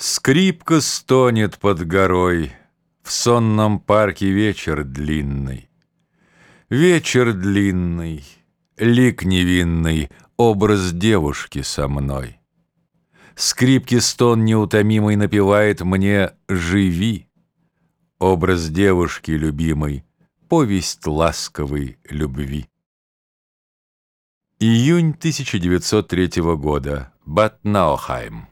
Скрипка стонет под горой, В сонном парке вечер длинный. Вечер длинный, лик невинный, Образ девушки со мной. Скрипки стон неутомимый Напевает мне «Живи». Образ девушки любимой, Повесть ласковой любви. Июнь 1903 года. Батнаохайм.